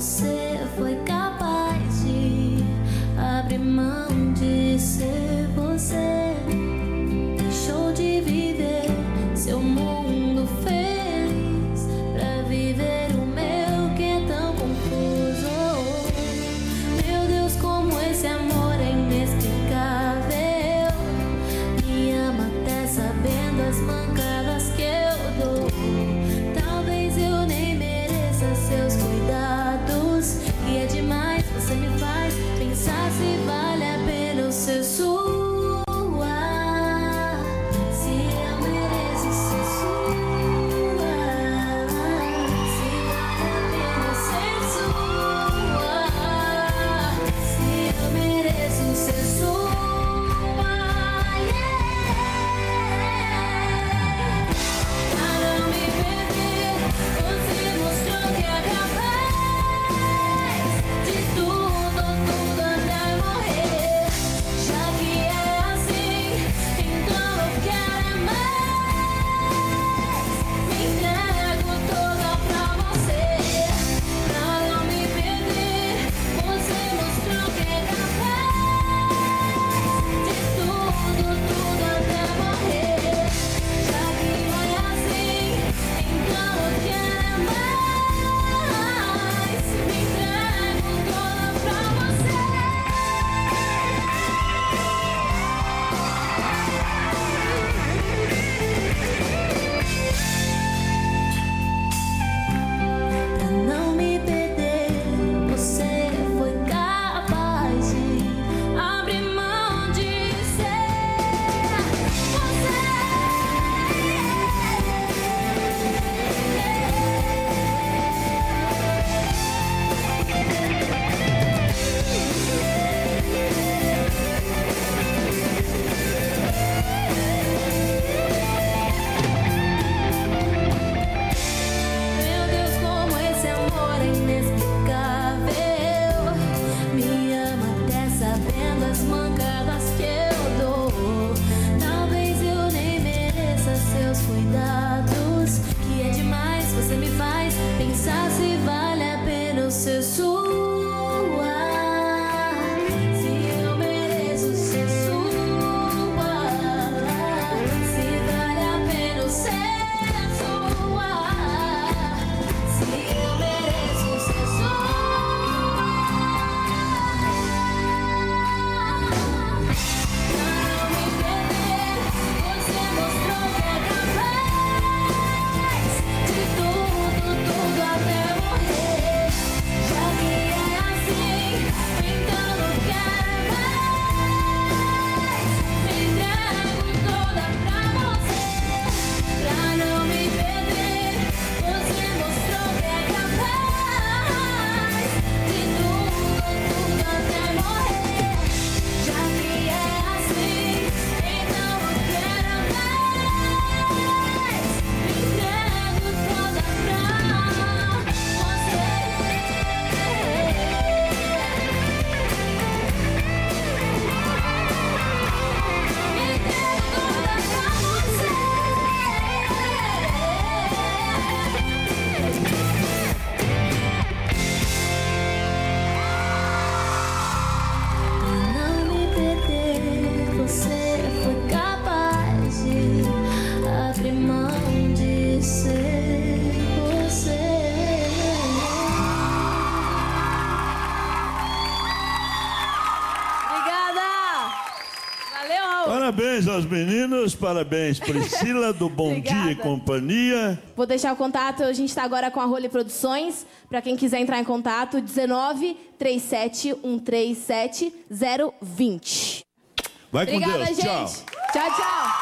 você foi capaz de abrir mão de ser pensar se vale a pena o seu suor. Parabéns aos meninos, parabéns Priscila do Bom Dia e Companhia. Vou deixar o contato, a gente está agora com a Role Produções, para quem quiser entrar em contato, 19 37 137 020. Vai Obrigada, com Deus, gente. tchau. Tchau, tchau.